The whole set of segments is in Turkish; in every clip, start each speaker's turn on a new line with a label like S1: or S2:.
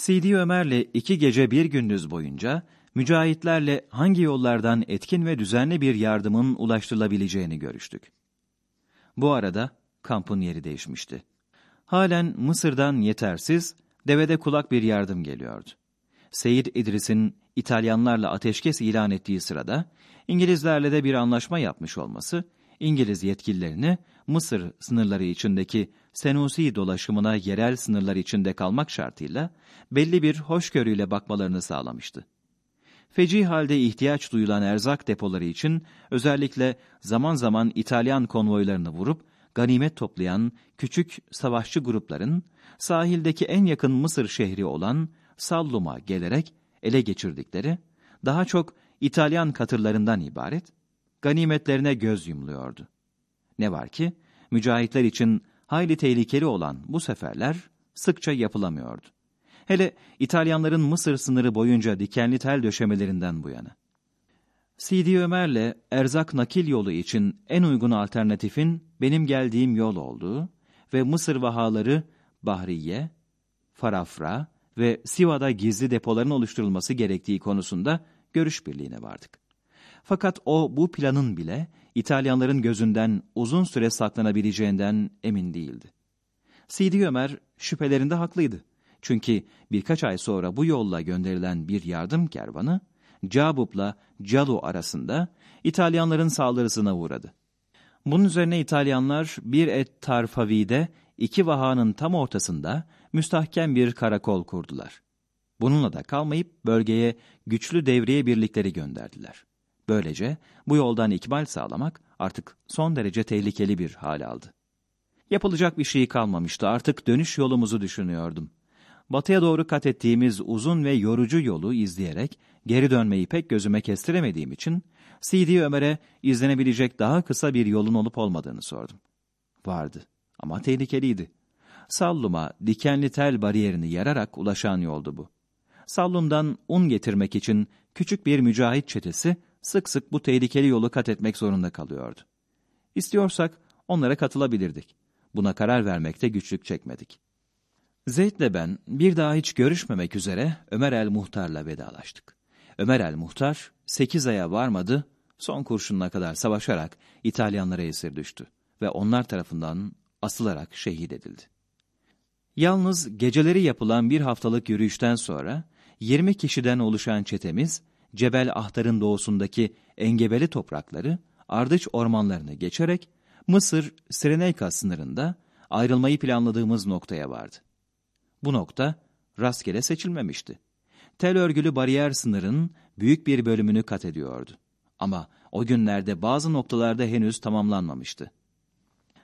S1: Sidi Ömer'le iki gece bir gündüz boyunca mücahitlerle hangi yollardan etkin ve düzenli bir yardımın ulaştırılabileceğini görüştük. Bu arada kampın yeri değişmişti. Halen Mısır'dan yetersiz, devede kulak bir yardım geliyordu. Seyit İdris'in İtalyanlarla ateşkes ilan ettiği sırada İngilizlerle de bir anlaşma yapmış olması, İngiliz yetkililerini Mısır sınırları içindeki Senusi dolaşımına yerel sınırlar içinde kalmak şartıyla belli bir hoşgörüyle bakmalarını sağlamıştı. Feci halde ihtiyaç duyulan erzak depoları için özellikle zaman zaman İtalyan konvoylarını vurup ganimet toplayan küçük savaşçı grupların sahildeki en yakın Mısır şehri olan Sallum'a gelerek ele geçirdikleri, daha çok İtalyan katırlarından ibaret, ganimetlerine göz yumluyordu. Ne var ki, mücahitler için hayli tehlikeli olan bu seferler sıkça yapılamıyordu. Hele İtalyanların Mısır sınırı boyunca dikenli tel döşemelerinden bu yana. Sidi Ömer'le erzak nakil yolu için en uygun alternatifin benim geldiğim yol olduğu ve Mısır vahaları Bahriye, Farafra ve Siva'da gizli depoların oluşturulması gerektiği konusunda görüş birliğine vardık. Fakat o bu planın bile İtalyanların gözünden uzun süre saklanabileceğinden emin değildi. Sidi Ömer şüphelerinde haklıydı. Çünkü birkaç ay sonra bu yolla gönderilen bir yardım kervanı, Cabup'la Calu arasında İtalyanların saldırısına uğradı. Bunun üzerine İtalyanlar bir et Tarfavi'de iki vahanın tam ortasında müstahkem bir karakol kurdular. Bununla da kalmayıp bölgeye güçlü devriye birlikleri gönderdiler. Böylece bu yoldan ikmal sağlamak artık son derece tehlikeli bir hal aldı. Yapılacak bir şey kalmamıştı artık dönüş yolumuzu düşünüyordum. Batıya doğru kat ettiğimiz uzun ve yorucu yolu izleyerek geri dönmeyi pek gözüme kestiremediğim için C.D. Ömer'e izlenebilecek daha kısa bir yolun olup olmadığını sordum. Vardı ama tehlikeliydi. Sallum'a dikenli tel bariyerini yararak ulaşan yoldu bu. Sallum'dan un getirmek için küçük bir mücahit çetesi sık sık bu tehlikeli yolu kat etmek zorunda kalıyordu. İstiyorsak onlara katılabilirdik. Buna karar vermekte güçlük çekmedik. Zeyd'le ben bir daha hiç görüşmemek üzere Ömer el Muhtar'la vedalaştık. Ömer el Muhtar sekiz aya varmadı, son kurşununa kadar savaşarak İtalyanlara esir düştü ve onlar tarafından asılarak şehit edildi. Yalnız geceleri yapılan bir haftalık yürüyüşten sonra 20 kişiden oluşan çetemiz Cebel Ahtar'ın doğusundaki engebeli toprakları, ardıç ormanlarını geçerek Mısır Sireneyka sınırında ayrılmayı planladığımız noktaya vardı. Bu nokta rastgele seçilmemişti. Tel örgülü bariyer sınırın büyük bir bölümünü kat ediyordu. Ama o günlerde bazı noktalarda henüz tamamlanmamıştı.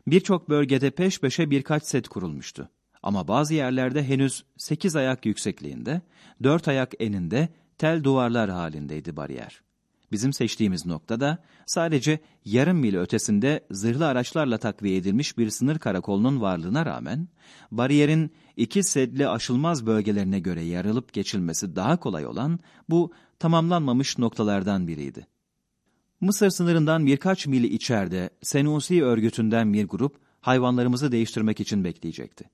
S1: Birçok bölgede peş peşe birkaç set kurulmuştu. Ama bazı yerlerde henüz sekiz ayak yüksekliğinde, dört ayak eninde tel duvarlar halindeydi bariyer. Bizim seçtiğimiz noktada sadece yarım mil ötesinde zırhlı araçlarla takviye edilmiş bir sınır karakolunun varlığına rağmen, bariyerin iki sedli aşılmaz bölgelerine göre yarılıp geçilmesi daha kolay olan bu tamamlanmamış noktalardan biriydi. Mısır sınırından birkaç mil içeride Senusi örgütünden bir grup hayvanlarımızı değiştirmek için bekleyecekti.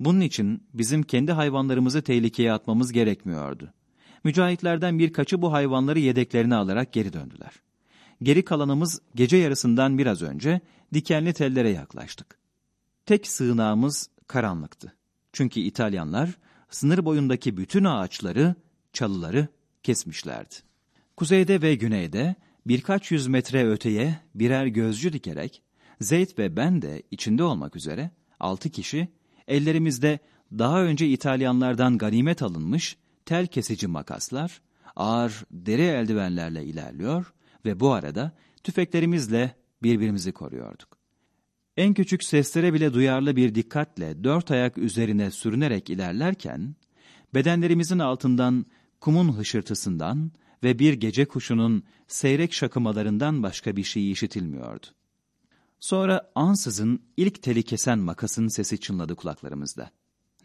S1: Bunun için bizim kendi hayvanlarımızı tehlikeye atmamız gerekmiyordu. Mücahitlerden birkaçı bu hayvanları yedeklerine alarak geri döndüler. Geri kalanımız gece yarısından biraz önce dikenli tellere yaklaştık. Tek sığınağımız karanlıktı. Çünkü İtalyanlar sınır boyundaki bütün ağaçları, çalıları kesmişlerdi. Kuzeyde ve güneyde birkaç yüz metre öteye birer gözcü dikerek Zeyd ve ben de içinde olmak üzere altı kişi ellerimizde daha önce İtalyanlardan ganimet alınmış tel kesici makaslar, ağır deri eldivenlerle ilerliyor ve bu arada tüfeklerimizle birbirimizi koruyorduk. En küçük seslere bile duyarlı bir dikkatle dört ayak üzerine sürünerek ilerlerken, bedenlerimizin altından kumun hışırtısından ve bir gece kuşunun seyrek şakımalarından başka bir şey işitilmiyordu. Sonra ansızın ilk teli kesen makasın sesi çınladı kulaklarımızda.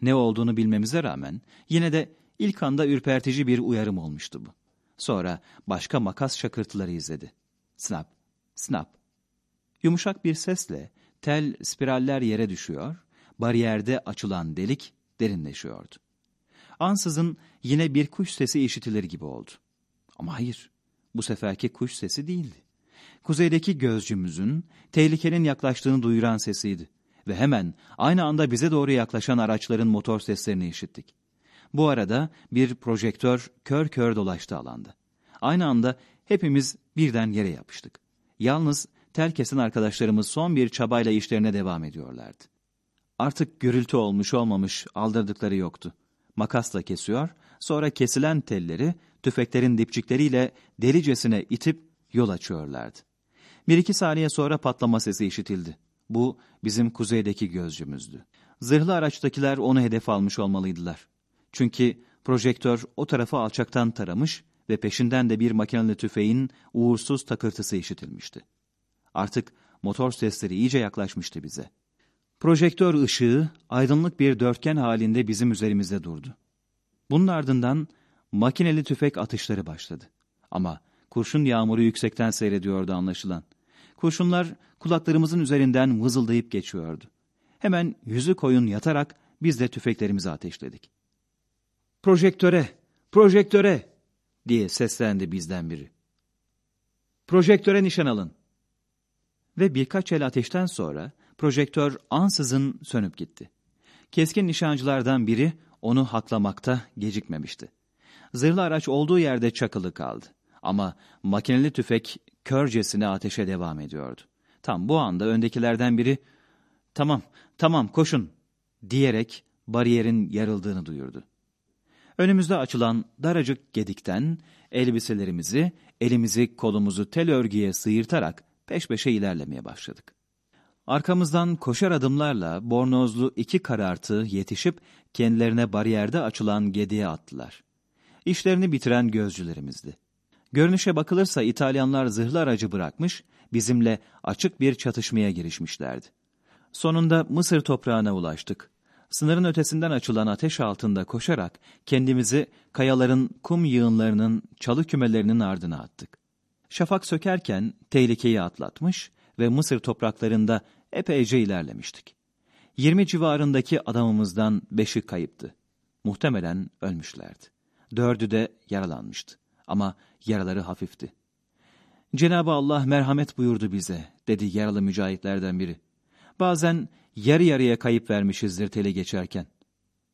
S1: Ne olduğunu bilmemize rağmen yine de ilk anda ürpertici bir uyarım olmuştu bu. Sonra başka makas şakırtıları izledi. Snap, snap. Yumuşak bir sesle tel spiraller yere düşüyor, bariyerde açılan delik derinleşiyordu. Ansızın yine bir kuş sesi işitilir gibi oldu. Ama hayır, bu seferki kuş sesi değildi. Kuzeydeki gözcümüzün tehlikenin yaklaştığını duyuran sesiydi. Ve hemen aynı anda bize doğru yaklaşan araçların motor seslerini işittik. Bu arada bir projektör kör kör dolaştı alanda. Aynı anda hepimiz birden yere yapıştık. Yalnız Telkes'in arkadaşlarımız son bir çabayla işlerine devam ediyorlardı. Artık gürültü olmuş olmamış aldırdıkları yoktu. Makasla kesiyor, sonra kesilen telleri tüfeklerin dipçikleriyle delicesine itip yol açıyorlardı. Bir iki saniye sonra patlama sesi işitildi. Bu bizim kuzeydeki gözcümüzdü. Zırhlı araçtakiler onu hedef almış olmalıydılar. Çünkü projektör o tarafı alçaktan taramış ve peşinden de bir makinalı tüfeğin uğursuz takırtısı işitilmişti. Artık motor sesleri iyice yaklaşmıştı bize. Projektör ışığı aydınlık bir dörtgen halinde bizim üzerimizde durdu. Bunun ardından makineli tüfek atışları başladı. Ama kurşun yağmuru yüksekten seyrediyordu anlaşılan. Kurşunlar kulaklarımızın üzerinden vızıldayıp geçiyordu. Hemen yüzü koyun yatarak biz de tüfeklerimizi ateşledik. Projektöre, projektöre diye seslendi bizden biri. Projektöre nişan alın. Ve birkaç el ateşten sonra projektör ansızın sönüp gitti. Keskin nişancılardan biri onu haklamakta gecikmemişti. Zırhlı araç olduğu yerde çakılı kaldı. Ama makineli tüfek körcesine ateşe devam ediyordu. Tam bu anda öndekilerden biri, ''Tamam, tamam koşun.'' diyerek bariyerin yarıldığını duyurdu. Önümüzde açılan daracık gedikten elbiselerimizi, elimizi kolumuzu tel örgüye sıyırtarak peş peşe ilerlemeye başladık. Arkamızdan koşar adımlarla bornozlu iki karartı yetişip kendilerine bariyerde açılan gediye attılar. İşlerini bitiren gözcülerimizdi. Görünüşe bakılırsa İtalyanlar zırhlı aracı bırakmış, bizimle açık bir çatışmaya girişmişlerdi. Sonunda Mısır toprağına ulaştık. Sınırın ötesinden açılan ateş altında koşarak kendimizi kayaların kum yığınlarının çalı kümelerinin ardına attık. Şafak sökerken tehlikeyi atlatmış ve Mısır topraklarında epeyce ilerlemiştik. Yirmi civarındaki adamımızdan beşi kayıptı. Muhtemelen ölmüşlerdi. Dördü de yaralanmıştı. Ama yaraları hafifti. Cenab-ı Allah merhamet buyurdu bize, dedi yaralı mücahitlerden biri. Bazen yarı yarıya kayıp vermişizdir teli geçerken.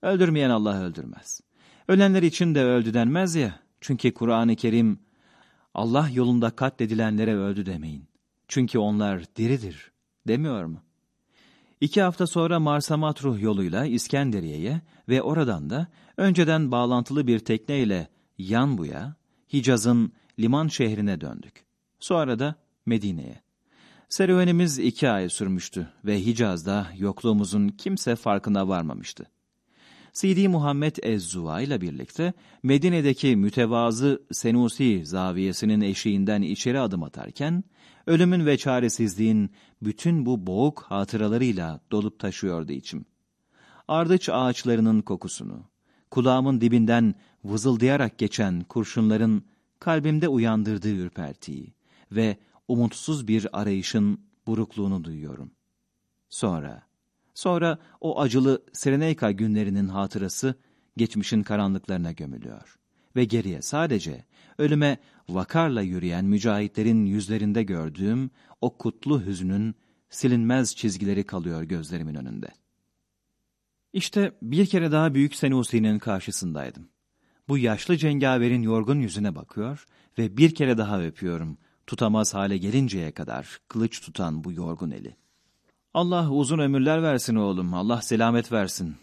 S1: Öldürmeyen Allah öldürmez. Ölenler için de öldü denmez ya, çünkü Kur'an-ı Kerim, Allah yolunda katledilenlere öldü demeyin. Çünkü onlar diridir, demiyor mu? İki hafta sonra Marsamatruh yoluyla İskenderiye'ye ve oradan da önceden bağlantılı bir tekneyle Yanbu'ya, Hicaz'ın liman şehrine döndük. Sonra da Medine'ye. Serüvenimiz iki ay sürmüştü ve Hicaz'da yokluğumuzun kimse farkına varmamıştı. Sidi Muhammed Ez-Zuva ile birlikte Medine'deki mütevazı Senusi zaviyesinin eşiğinden içeri adım atarken, ölümün ve çaresizliğin bütün bu boğuk hatıralarıyla dolup taşıyordu içim. Ardıç ağaçlarının kokusunu, kulağımın dibinden vızıldayarak geçen kurşunların kalbimde uyandırdığı ürpertiyi ve umutsuz bir arayışın burukluğunu duyuyorum. Sonra, sonra o acılı Sereneyka günlerinin hatırası geçmişin karanlıklarına gömülüyor. Ve geriye sadece ölüme vakarla yürüyen mücahitlerin yüzlerinde gördüğüm o kutlu hüznün silinmez çizgileri kalıyor gözlerimin önünde. İşte bir kere daha Büyük Senusi'nin karşısındaydım. Bu yaşlı cengaverin yorgun yüzüne bakıyor ve bir kere daha öpüyorum tutamaz hale gelinceye kadar kılıç tutan bu yorgun eli. Allah uzun ömürler versin oğlum, Allah selamet versin.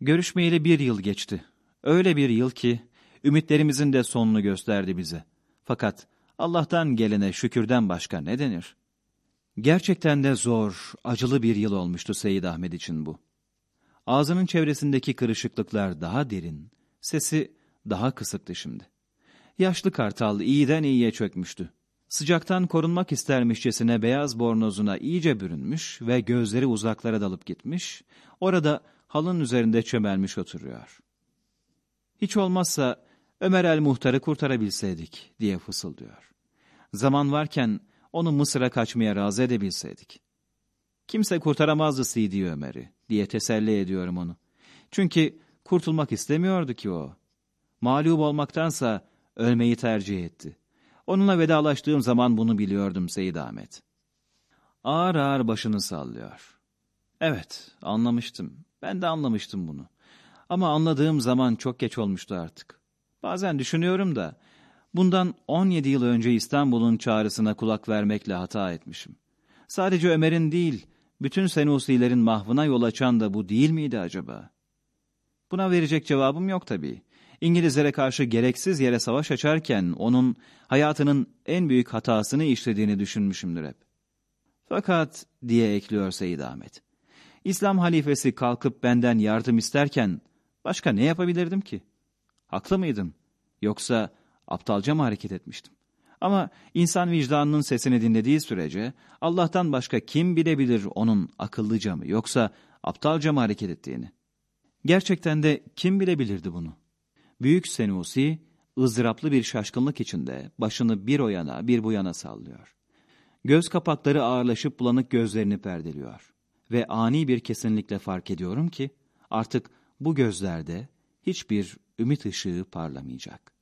S1: Görüşmeyeli bir yıl geçti. Öyle bir yıl ki ümitlerimizin de sonunu gösterdi bize. Fakat Allah'tan gelene şükürden başka ne denir? Gerçekten de zor, acılı bir yıl olmuştu Seyyid Ahmet için bu. Ağzının çevresindeki kırışıklıklar daha derin, sesi daha kısıktı şimdi. Yaşlı kartal iyiden iyiye çökmüştü. Sıcaktan korunmak istermişçesine beyaz bornozuna iyice bürünmüş ve gözleri uzaklara dalıp gitmiş, orada halın üzerinde çömelmiş oturuyor. Hiç olmazsa Ömer el Muhtar'ı kurtarabilseydik diye fısıldıyor. Zaman varken onu Mısır'a kaçmaya razı edebilseydik. Kimse kurtaramazdı Sidi Ömer'i diye teselli ediyorum onu. Çünkü Kurtulmak istemiyordu ki o. Mağlup olmaktansa ölmeyi tercih etti. Onunla vedalaştığım zaman bunu biliyordum Seyit Ahmet. Ağır ağır başını sallıyor. Evet, anlamıştım. Ben de anlamıştım bunu. Ama anladığım zaman çok geç olmuştu artık. Bazen düşünüyorum da, bundan 17 yıl önce İstanbul'un çağrısına kulak vermekle hata etmişim. Sadece Ömer'in değil, bütün Senusilerin mahvına yol açan da bu değil miydi acaba? Buna verecek cevabım yok tabii. İngilizlere karşı gereksiz yere savaş açarken onun hayatının en büyük hatasını işlediğini düşünmüşümdür hep. Fakat diye ekliyor Seyyid Ahmet. İslam halifesi kalkıp benden yardım isterken başka ne yapabilirdim ki? Haklı mıydım? Yoksa aptalca mı hareket etmiştim? Ama insan vicdanının sesini dinlediği sürece Allah'tan başka kim bilebilir onun akıllıca mı yoksa aptalca mı hareket ettiğini? Gerçekten de kim bilebilirdi bunu? Büyük Senusi ızdıraplı bir şaşkınlık içinde başını bir o yana bir bu yana sallıyor. Göz kapakları ağırlaşıp bulanık gözlerini perdeliyor. Ve ani bir kesinlikle fark ediyorum ki artık bu gözlerde hiçbir ümit ışığı parlamayacak.